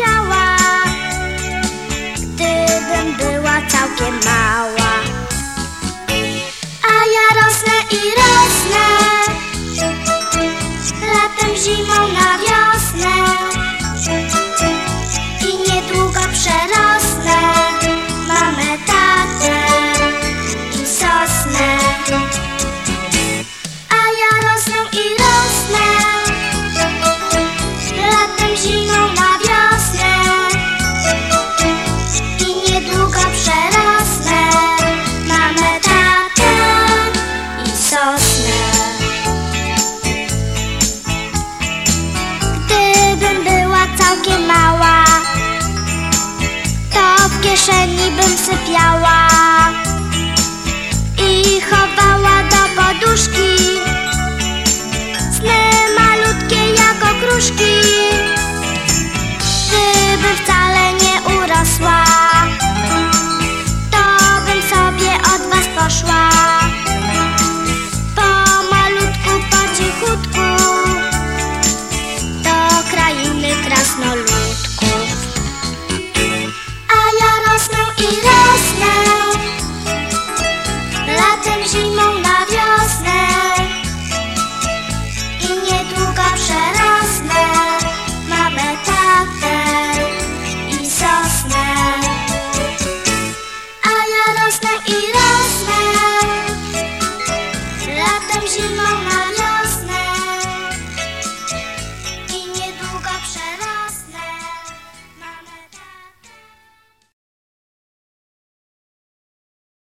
chciała, gdybym była całkiem mała. push